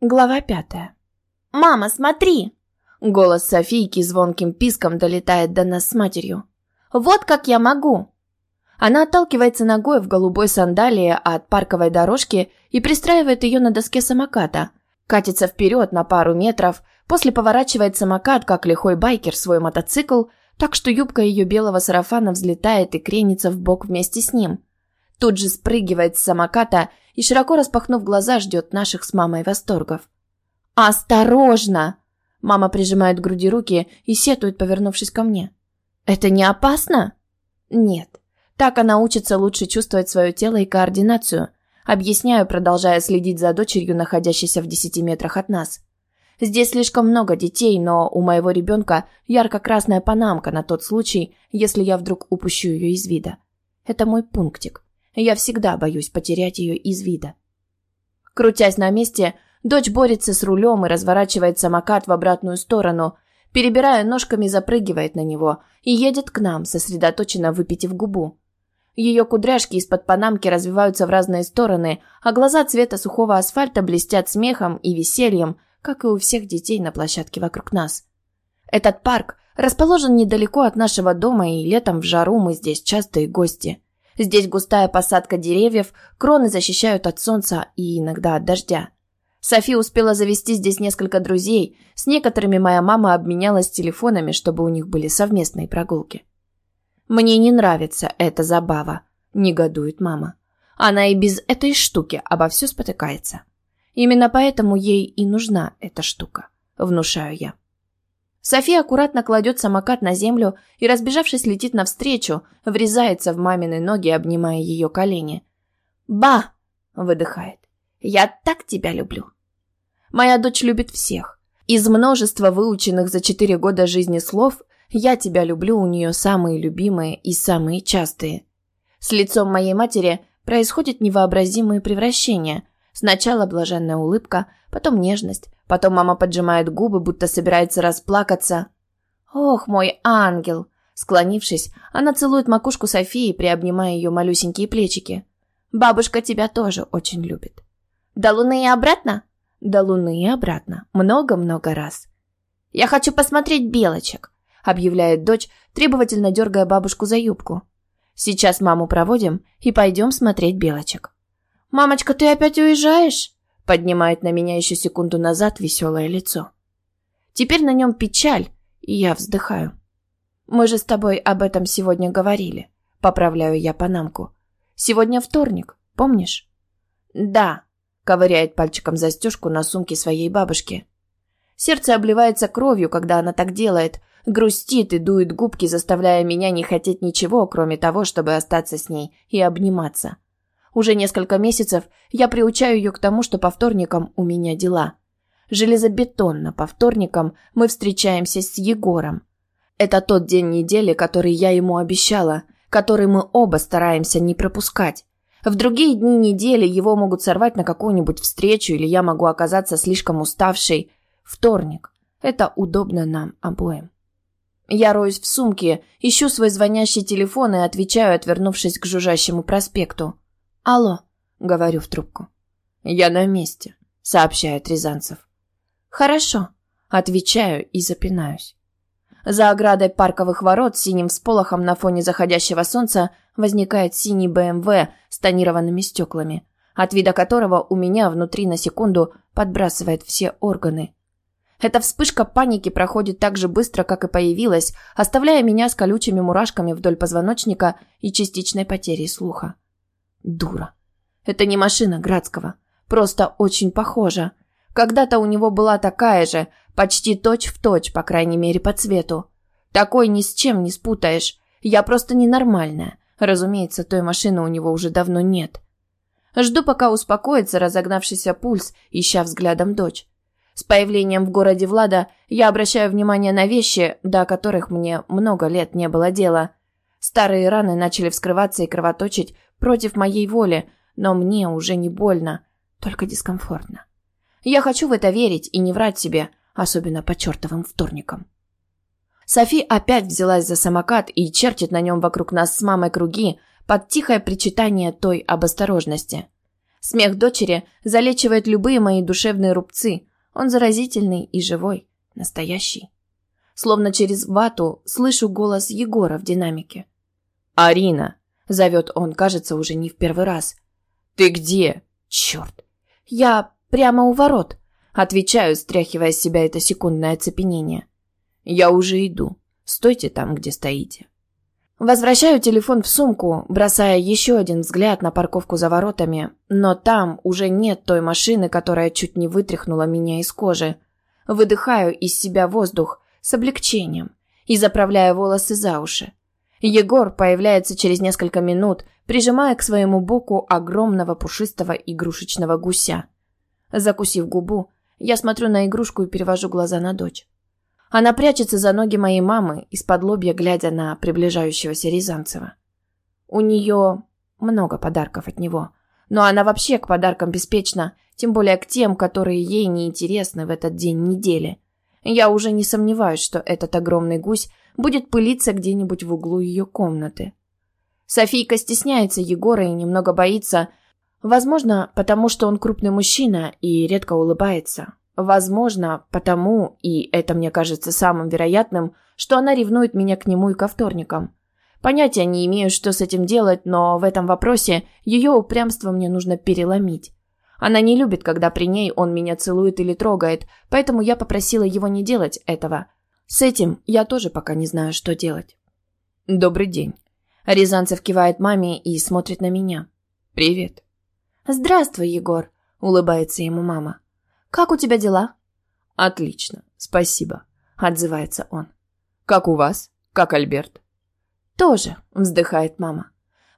Глава пятая. «Мама, смотри!» Голос Софийки звонким писком долетает до нас с матерью. «Вот как я могу!» Она отталкивается ногой в голубой сандалии от парковой дорожки и пристраивает ее на доске самоката. Катится вперед на пару метров, после поворачивает самокат, как лихой байкер, свой мотоцикл, так что юбка ее белого сарафана взлетает и кренится в бок вместе с ним. Тут же спрыгивает с самоката и, широко распахнув глаза, ждет наших с мамой восторгов. «Осторожно!» Мама прижимает к груди руки и сетует, повернувшись ко мне. «Это не опасно?» «Нет. Так она учится лучше чувствовать свое тело и координацию. Объясняю, продолжая следить за дочерью, находящейся в десяти метрах от нас. Здесь слишком много детей, но у моего ребенка ярко-красная панамка на тот случай, если я вдруг упущу ее из вида. Это мой пунктик. Я всегда боюсь потерять ее из вида. Крутясь на месте, дочь борется с рулем и разворачивает самокат в обратную сторону, перебирая ножками, запрыгивает на него и едет к нам, сосредоточенно выпитив губу. Ее кудряшки из-под панамки развиваются в разные стороны, а глаза цвета сухого асфальта блестят смехом и весельем, как и у всех детей на площадке вокруг нас. Этот парк расположен недалеко от нашего дома, и летом в жару мы здесь частые гости. Здесь густая посадка деревьев, кроны защищают от солнца и иногда от дождя. Софи успела завести здесь несколько друзей, с некоторыми моя мама обменялась телефонами, чтобы у них были совместные прогулки. «Мне не нравится эта забава», – негодует мама. Она и без этой штуки обо все спотыкается. Именно поэтому ей и нужна эта штука, внушаю я. София аккуратно кладет самокат на землю и, разбежавшись, летит навстречу, врезается в мамины ноги, обнимая ее колени. «Ба!» – выдыхает. «Я так тебя люблю!» Моя дочь любит всех. Из множества выученных за четыре года жизни слов «Я тебя люблю» у нее самые любимые и самые частые. С лицом моей матери происходят невообразимые превращения. Сначала блаженная улыбка, потом нежность, потом мама поджимает губы, будто собирается расплакаться. «Ох, мой ангел!» Склонившись, она целует макушку Софии, приобнимая ее малюсенькие плечики. «Бабушка тебя тоже очень любит». «До луны и обратно?» «До луны и обратно. Много-много раз». «Я хочу посмотреть белочек», объявляет дочь, требовательно дергая бабушку за юбку. Сейчас маму проводим и пойдем смотреть белочек. «Мамочка, ты опять уезжаешь?» Поднимает на меня еще секунду назад веселое лицо. Теперь на нем печаль, и я вздыхаю. «Мы же с тобой об этом сегодня говорили», — поправляю я панамку. «Сегодня вторник, помнишь?» «Да», — ковыряет пальчиком застежку на сумке своей бабушки. Сердце обливается кровью, когда она так делает, грустит и дует губки, заставляя меня не хотеть ничего, кроме того, чтобы остаться с ней и обниматься. Уже несколько месяцев я приучаю ее к тому, что по вторникам у меня дела. Железобетонно по вторникам мы встречаемся с Егором. Это тот день недели, который я ему обещала, который мы оба стараемся не пропускать. В другие дни недели его могут сорвать на какую-нибудь встречу, или я могу оказаться слишком уставшей. Вторник. Это удобно нам обоим. Я роюсь в сумке, ищу свой звонящий телефон и отвечаю, отвернувшись к жужжащему проспекту. «Алло», — говорю в трубку. «Я на месте», — сообщает Рязанцев. «Хорошо», — отвечаю и запинаюсь. За оградой парковых ворот синим всполохом на фоне заходящего солнца возникает синий БМВ с тонированными стеклами, от вида которого у меня внутри на секунду подбрасывает все органы. Эта вспышка паники проходит так же быстро, как и появилась, оставляя меня с колючими мурашками вдоль позвоночника и частичной потерей слуха. Дура. Это не машина Градского. Просто очень похожа. Когда-то у него была такая же, почти точь-в-точь, точь, по крайней мере, по цвету. Такой ни с чем не спутаешь. Я просто ненормальная. Разумеется, той машины у него уже давно нет. Жду, пока успокоится разогнавшийся пульс, ища взглядом дочь. С появлением в городе Влада я обращаю внимание на вещи, до которых мне много лет не было дела. Старые раны начали вскрываться и кровоточить против моей воли, но мне уже не больно, только дискомфортно. Я хочу в это верить и не врать себе, особенно по чертовым вторникам. Софи опять взялась за самокат и чертит на нем вокруг нас с мамой круги под тихое причитание той об осторожности. Смех дочери залечивает любые мои душевные рубцы. Он заразительный и живой, настоящий. Словно через вату слышу голос Егора в динамике. «Арина!» – зовет он, кажется, уже не в первый раз. «Ты где? Черт!» «Я прямо у ворот», – отвечаю, стряхивая с себя это секундное оцепенение. «Я уже иду. Стойте там, где стоите». Возвращаю телефон в сумку, бросая еще один взгляд на парковку за воротами, но там уже нет той машины, которая чуть не вытряхнула меня из кожи. Выдыхаю из себя воздух с облегчением и заправляю волосы за уши. Егор появляется через несколько минут, прижимая к своему боку огромного пушистого игрушечного гуся. Закусив губу, я смотрю на игрушку и перевожу глаза на дочь. Она прячется за ноги моей мамы, из-под лобья глядя на приближающегося Рязанцева. У нее много подарков от него, но она вообще к подаркам беспечна, тем более к тем, которые ей не интересны в этот день недели. Я уже не сомневаюсь, что этот огромный гусь будет пылиться где-нибудь в углу ее комнаты. Софийка стесняется Егора и немного боится, возможно, потому что он крупный мужчина и редко улыбается. Возможно, потому, и это мне кажется самым вероятным, что она ревнует меня к нему и ко вторникам. Понятия не имею, что с этим делать, но в этом вопросе ее упрямство мне нужно переломить. Она не любит, когда при ней он меня целует или трогает, поэтому я попросила его не делать этого. С этим я тоже пока не знаю, что делать. «Добрый день». Рязанцев кивает маме и смотрит на меня. «Привет». «Здравствуй, Егор», — улыбается ему мама. Как у тебя дела?» «Отлично, спасибо», — отзывается он. «Как у вас? Как Альберт?» «Тоже», — вздыхает мама.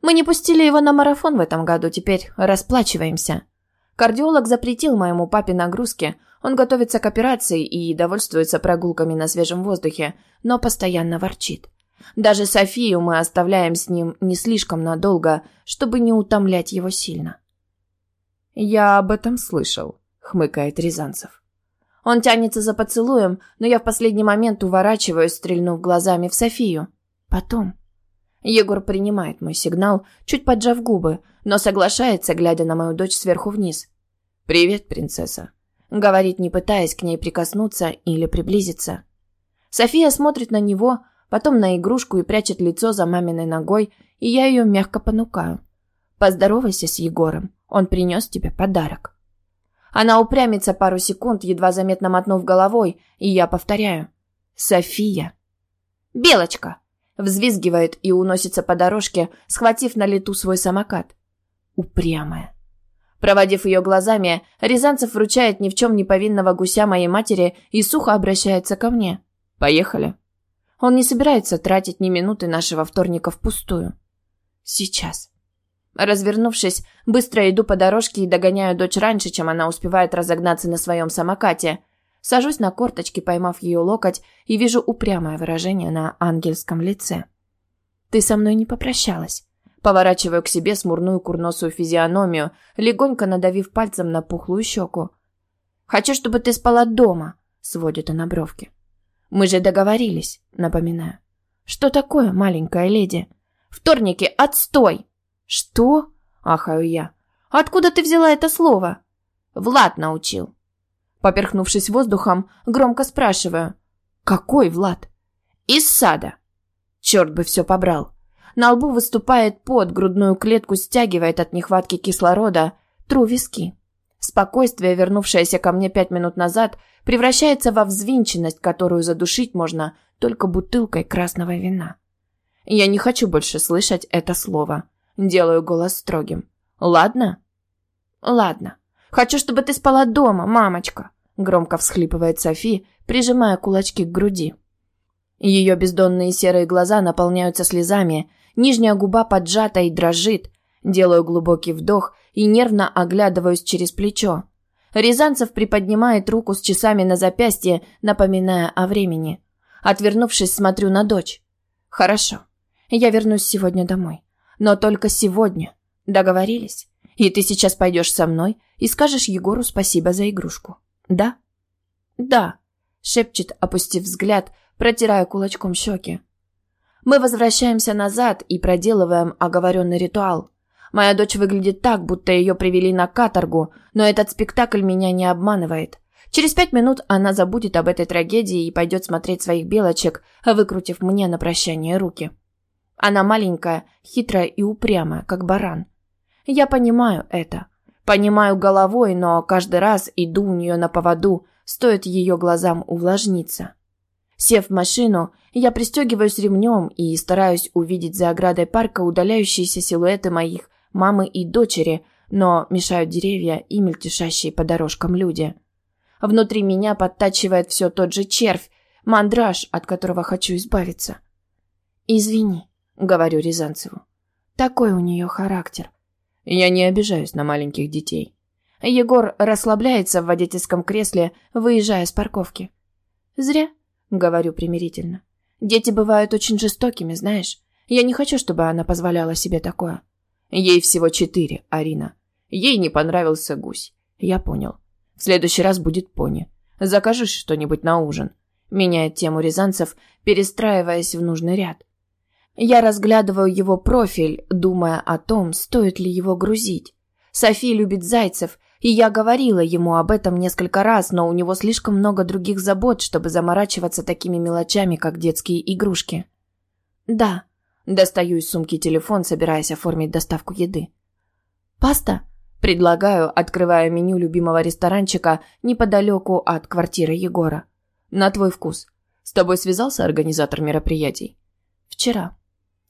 «Мы не пустили его на марафон в этом году, теперь расплачиваемся». Кардиолог запретил моему папе нагрузки, он готовится к операции и довольствуется прогулками на свежем воздухе, но постоянно ворчит. Даже Софию мы оставляем с ним не слишком надолго, чтобы не утомлять его сильно. «Я об этом слышал», хмыкает Рязанцев. Он тянется за поцелуем, но я в последний момент уворачиваюсь, стрельнув глазами в Софию. Потом. Егор принимает мой сигнал, чуть поджав губы, но соглашается, глядя на мою дочь сверху вниз. «Привет, принцесса», — говорит, не пытаясь к ней прикоснуться или приблизиться. София смотрит на него, потом на игрушку и прячет лицо за маминой ногой, и я ее мягко понукаю. «Поздоровайся с Егором, он принес тебе подарок». Она упрямится пару секунд, едва заметно мотнув головой, и я повторяю. «София». «Белочка!» Взвизгивает и уносится по дорожке, схватив на лету свой самокат. Упрямая. Проводив ее глазами, Рязанцев вручает ни в чем не повинного гуся моей матери и сухо обращается ко мне. «Поехали». Он не собирается тратить ни минуты нашего вторника впустую. «Сейчас». Развернувшись, быстро иду по дорожке и догоняю дочь раньше, чем она успевает разогнаться на своем самокате. Сажусь на корточки, поймав ее локоть, и вижу упрямое выражение на ангельском лице. «Ты со мной не попрощалась». Поворачиваю к себе смурную курносую физиономию, легонько надавив пальцем на пухлую щеку. «Хочу, чтобы ты спала дома», — сводит она бровки. «Мы же договорились», — напоминаю. «Что такое, маленькая леди?» «Вторники, отстой!» «Что?» – ахаю я. «Откуда ты взяла это слово?» «Влад научил». Поперхнувшись воздухом, громко спрашиваю. «Какой Влад?» «Из сада». Черт бы все побрал. На лбу выступает пот, грудную клетку стягивает от нехватки кислорода. Тру виски. Спокойствие, вернувшееся ко мне пять минут назад, превращается во взвинченность, которую задушить можно только бутылкой красного вина. Я не хочу больше слышать это слово. Делаю голос строгим. «Ладно?» «Ладно. Хочу, чтобы ты спала дома, мамочка», громко всхлипывает Софи, прижимая кулачки к груди. Ее бездонные серые глаза наполняются слезами, нижняя губа поджата и дрожит. Делаю глубокий вдох и нервно оглядываюсь через плечо. Рязанцев приподнимает руку с часами на запястье, напоминая о времени. Отвернувшись, смотрю на дочь. «Хорошо. Я вернусь сегодня домой. Но только сегодня. Договорились? И ты сейчас пойдешь со мной и скажешь Егору спасибо за игрушку. Да? Да, шепчет, опустив взгляд, протирая кулачком щеки. Мы возвращаемся назад и проделываем оговоренный ритуал. Моя дочь выглядит так, будто ее привели на каторгу, но этот спектакль меня не обманывает. Через пять минут она забудет об этой трагедии и пойдет смотреть своих белочек, выкрутив мне на прощание руки. Она маленькая, хитрая и упрямая, как баран. Я понимаю это. Понимаю головой, но каждый раз иду у нее на поводу, стоит ее глазам увлажниться. Сев в машину, я пристегиваюсь ремнем и стараюсь увидеть за оградой парка удаляющиеся силуэты моих мамы и дочери, но мешают деревья и мельтешащие по дорожкам люди. Внутри меня подтачивает все тот же червь, мандраж, от которого хочу избавиться. «Извини», — говорю Рязанцеву. «Такой у нее характер». Я не обижаюсь на маленьких детей. Егор расслабляется в водительском кресле, выезжая с парковки. «Зря», — говорю примирительно. «Дети бывают очень жестокими, знаешь. Я не хочу, чтобы она позволяла себе такое». Ей всего четыре, Арина. Ей не понравился гусь. Я понял. В следующий раз будет пони. Закажешь что-нибудь на ужин. Меняет тему Рязанцев, перестраиваясь в нужный ряд. Я разглядываю его профиль, думая о том, стоит ли его грузить. Софи любит зайцев, и я говорила ему об этом несколько раз, но у него слишком много других забот, чтобы заморачиваться такими мелочами, как детские игрушки. Да, достаю из сумки телефон, собираясь оформить доставку еды. Паста? Предлагаю, открывая меню любимого ресторанчика неподалеку от квартиры Егора. На твой вкус. С тобой связался организатор мероприятий? Вчера.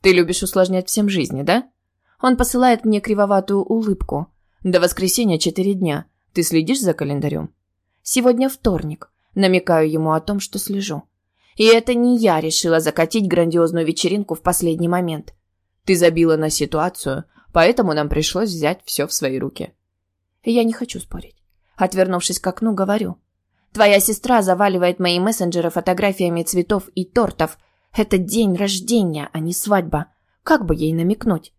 Ты любишь усложнять всем жизни, да? Он посылает мне кривоватую улыбку. До воскресенья четыре дня. Ты следишь за календарем? Сегодня вторник. Намекаю ему о том, что слежу. И это не я решила закатить грандиозную вечеринку в последний момент. Ты забила на ситуацию, поэтому нам пришлось взять все в свои руки. Я не хочу спорить. Отвернувшись к окну, говорю. Твоя сестра заваливает мои мессенджеры фотографиями цветов и тортов. Это день рождения, а не свадьба. Как бы ей намекнуть?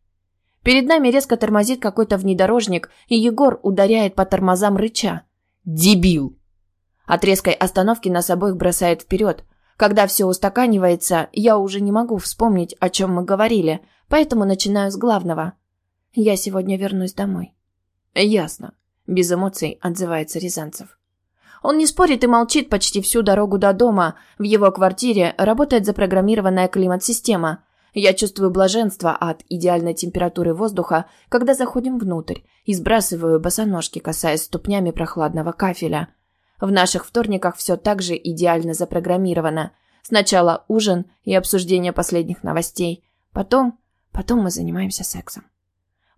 Перед нами резко тормозит какой-то внедорожник, и Егор ударяет по тормозам рыча. «Дебил!» От резкой остановки нас обоих бросает вперед. Когда все устаканивается, я уже не могу вспомнить, о чем мы говорили, поэтому начинаю с главного. Я сегодня вернусь домой. «Ясно», – без эмоций отзывается Рязанцев. Он не спорит и молчит почти всю дорогу до дома. В его квартире работает запрограммированная климат-система. Я чувствую блаженство от идеальной температуры воздуха, когда заходим внутрь, и сбрасываю босоножки, касаясь ступнями прохладного кафеля. В наших вторниках все так же идеально запрограммировано. Сначала ужин и обсуждение последних новостей. Потом... Потом мы занимаемся сексом.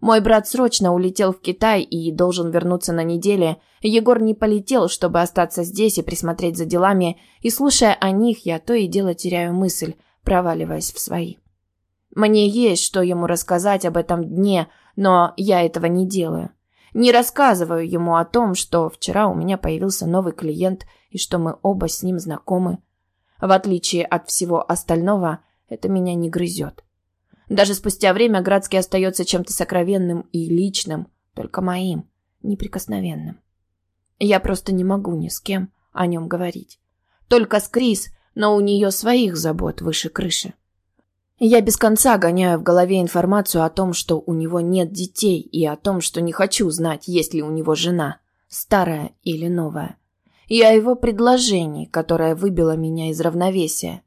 Мой брат срочно улетел в Китай и должен вернуться на неделе. Егор не полетел, чтобы остаться здесь и присмотреть за делами, и, слушая о них, я то и дело теряю мысль, проваливаясь в свои. Мне есть что ему рассказать об этом дне, но я этого не делаю. Не рассказываю ему о том, что вчера у меня появился новый клиент и что мы оба с ним знакомы. В отличие от всего остального, это меня не грызет. Даже спустя время Градский остается чем-то сокровенным и личным, только моим, неприкосновенным. Я просто не могу ни с кем о нем говорить. Только с Крис, но у нее своих забот выше крыши. Я без конца гоняю в голове информацию о том, что у него нет детей, и о том, что не хочу знать, есть ли у него жена, старая или новая. И о его предложении, которое выбило меня из равновесия.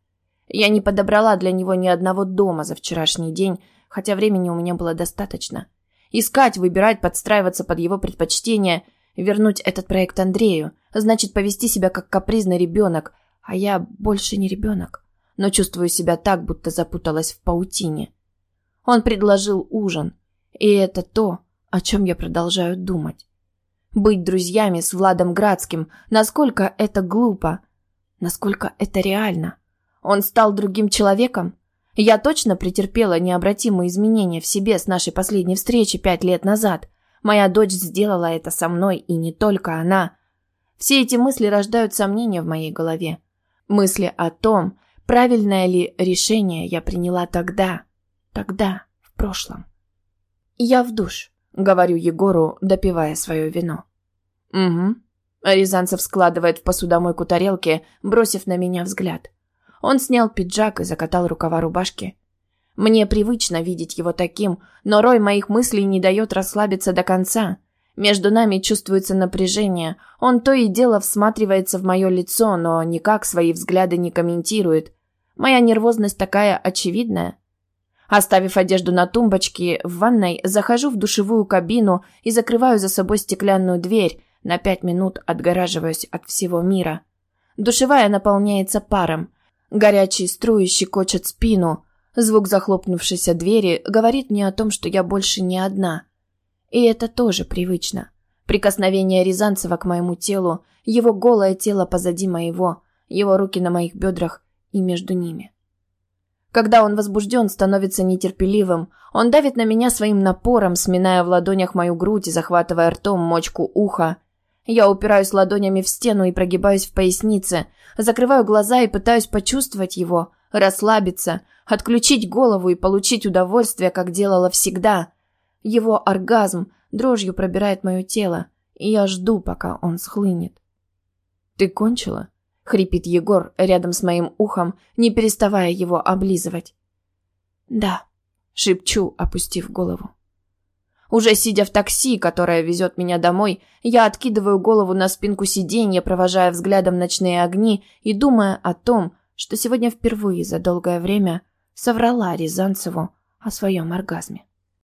Я не подобрала для него ни одного дома за вчерашний день, хотя времени у меня было достаточно. Искать, выбирать, подстраиваться под его предпочтения, вернуть этот проект Андрею, значит повести себя как капризный ребенок, а я больше не ребенок, но чувствую себя так, будто запуталась в паутине. Он предложил ужин, и это то, о чем я продолжаю думать. Быть друзьями с Владом Градским, насколько это глупо, насколько это реально. Он стал другим человеком? Я точно претерпела необратимые изменения в себе с нашей последней встречи пять лет назад. Моя дочь сделала это со мной, и не только она. Все эти мысли рождают сомнения в моей голове. Мысли о том, правильное ли решение я приняла тогда, тогда, в прошлом. «Я в душ», — говорю Егору, допивая свое вино. «Угу». Рязанцев складывает в посудомойку тарелки, бросив на меня взгляд. Он снял пиджак и закатал рукава рубашки. Мне привычно видеть его таким, но рой моих мыслей не дает расслабиться до конца. Между нами чувствуется напряжение. Он то и дело всматривается в мое лицо, но никак свои взгляды не комментирует. Моя нервозность такая очевидная. Оставив одежду на тумбочке в ванной, захожу в душевую кабину и закрываю за собой стеклянную дверь, на пять минут отгораживаюсь от всего мира. Душевая наполняется паром. Горячие струи щекочут спину. Звук захлопнувшейся двери говорит мне о том, что я больше не одна. И это тоже привычно. Прикосновение Рязанцева к моему телу, его голое тело позади моего, его руки на моих бедрах и между ними. Когда он возбужден, становится нетерпеливым. Он давит на меня своим напором, сминая в ладонях мою грудь и захватывая ртом мочку уха. Я упираюсь ладонями в стену и прогибаюсь в пояснице, закрываю глаза и пытаюсь почувствовать его, расслабиться, отключить голову и получить удовольствие, как делала всегда. Его оргазм дрожью пробирает мое тело, и я жду, пока он схлынет. «Ты кончила?» хрипит Егор рядом с моим ухом, не переставая его облизывать. «Да», — шепчу, опустив голову. Уже сидя в такси, которое везет меня домой, я откидываю голову на спинку сиденья, провожая взглядом ночные огни и думая о том, что сегодня впервые за долгое время соврала Рязанцеву о своем оргазме.